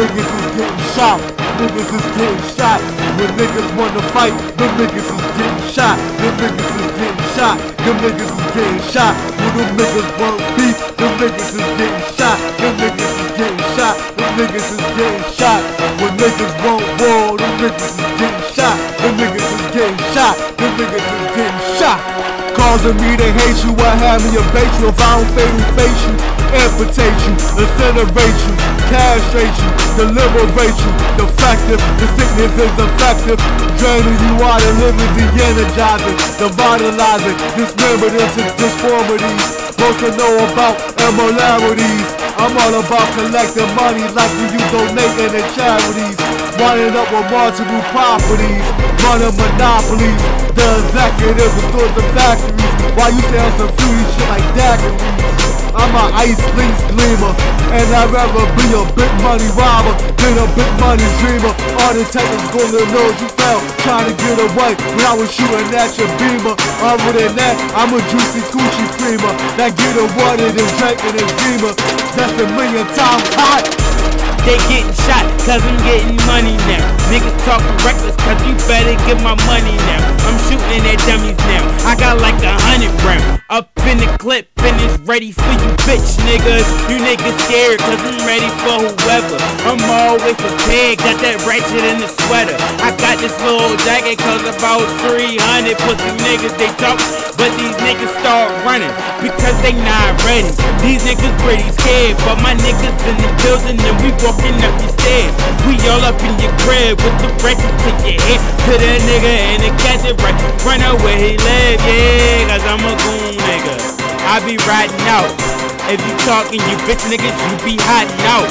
niggas is getting shot. Niggas is getting shot. When niggas wanna fight, the niggas is getting shot. The niggas is getting shot. The niggas is getting shot. When the niggas want beef, the niggas is getting shot. The niggas is getting shot. The niggas is getting shot. When niggas want war, the niggas is getting shot. The niggas is getting shot. The niggas is getting. Causing me to hate you, I have me a bait you if I don't fatal face you, amputate you, incinerate you, castrate you, deliberate you, defective, the sickness is effective, draining you out of living, de-energizing, devitalizing, dismembered into disformities, most to know about immolarities, I'm all about collecting money like when you donating to charities, winding up with multiple properties, running monopolies, the executives and stores and factories, Why you sell some fruity shit like daiquiris. I'm an ice links gleamer, and I'd rather be a big money robber than a big money dreamer. All the detectives gonna know you fell, trying to get away when I was shooting at your beamer. Other than that, I'm a juicy coochie creamer that get a water than drinking a dreamer. That's a million times hot. They getting shot cause I'm getting money now. Niggas talking reckless cause you better get my money now. I'm shooting at dummies now. I got like a hundred round up in the clip and it's ready for you bitch niggas. You niggas scared cause I'm ready for whoever. I'm always prepared, got that ratchet in the sweater. I got this little jacket cause about 300 pussy niggas they talk, but these niggas start running because they not ready. These niggas pretty scared, but my niggas in the building and we walking up the stairs. We all up in your crib with the ratchet to your head. Put a nigga in the it right, run away he live, yeah, cause I'm a goon nigga. I be riding out. If you talking, you bitch niggas, you be hiding out.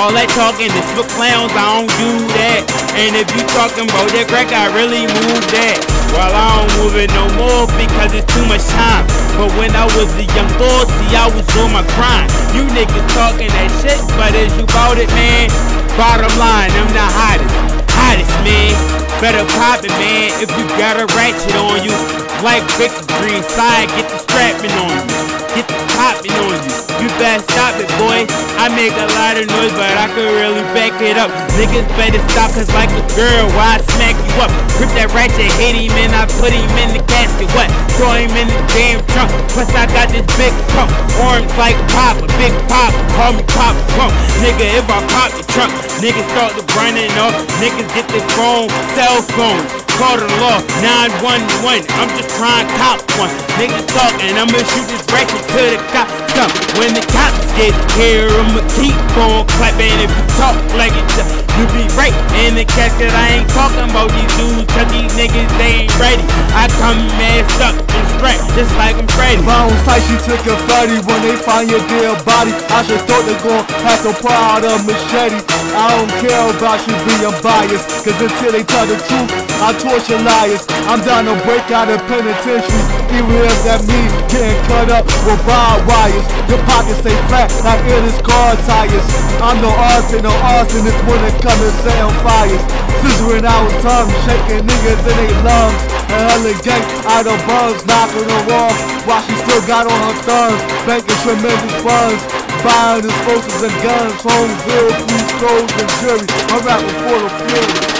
All that talking is for clowns, I don't do that. And if you talking about that crack, I really move that. Well, I don't move it no more because it's too much time. But when I was a young boy, see, I was on my grind. You niggas talking that shit, but as you bout it, man? Bottom line, I'm the hottest. Hottest, man. Better pop it, man, if you got a ratchet on you. Like Rick Green side, get the strapping on you. Better stop it, boy. I make a lot of noise, but I can really back it up. Niggas better stop, cause like a girl, why I smack you up? Rip that ratchet, hit him, and I put him in the casket. What? Throw him in the damn trunk. Plus, I got this big pump. Arms like pop, a big pop. Call me pop pump. Nigga, if I pop the trunk, niggas start to running off. Niggas get this phone, cell phone call the law 911. I'm just trying to cop one. Niggas talking, I'ma shoot this ratchet get here, I'ma keep on clapping. If you talk like it, you be right in the casket. I ain't talking about these dudes, cause these niggas they ain't ready. I come masked up and strapped, just like I'm Freddy. Round sight, she took a fatty when they find your dead body. I should thought they gon' have to pull out a machete. I don't care about you being biased, cause until they tell the truth, I torture liars. I'm down to break out of penitentiaries, even if that means getting cut up with barbed wires. Your pockets stay flat like it is car tires. I'm no arson, no arsonist when it comes to setting fires. Scissoring out tongues, shaking niggas in their lungs. And hella gang out of bugs, knocking her off while she still got on her thumbs, banking tremendous funds. Buying explosives and guns, home vehicles, clothes and jewelry. I'm was for the fury.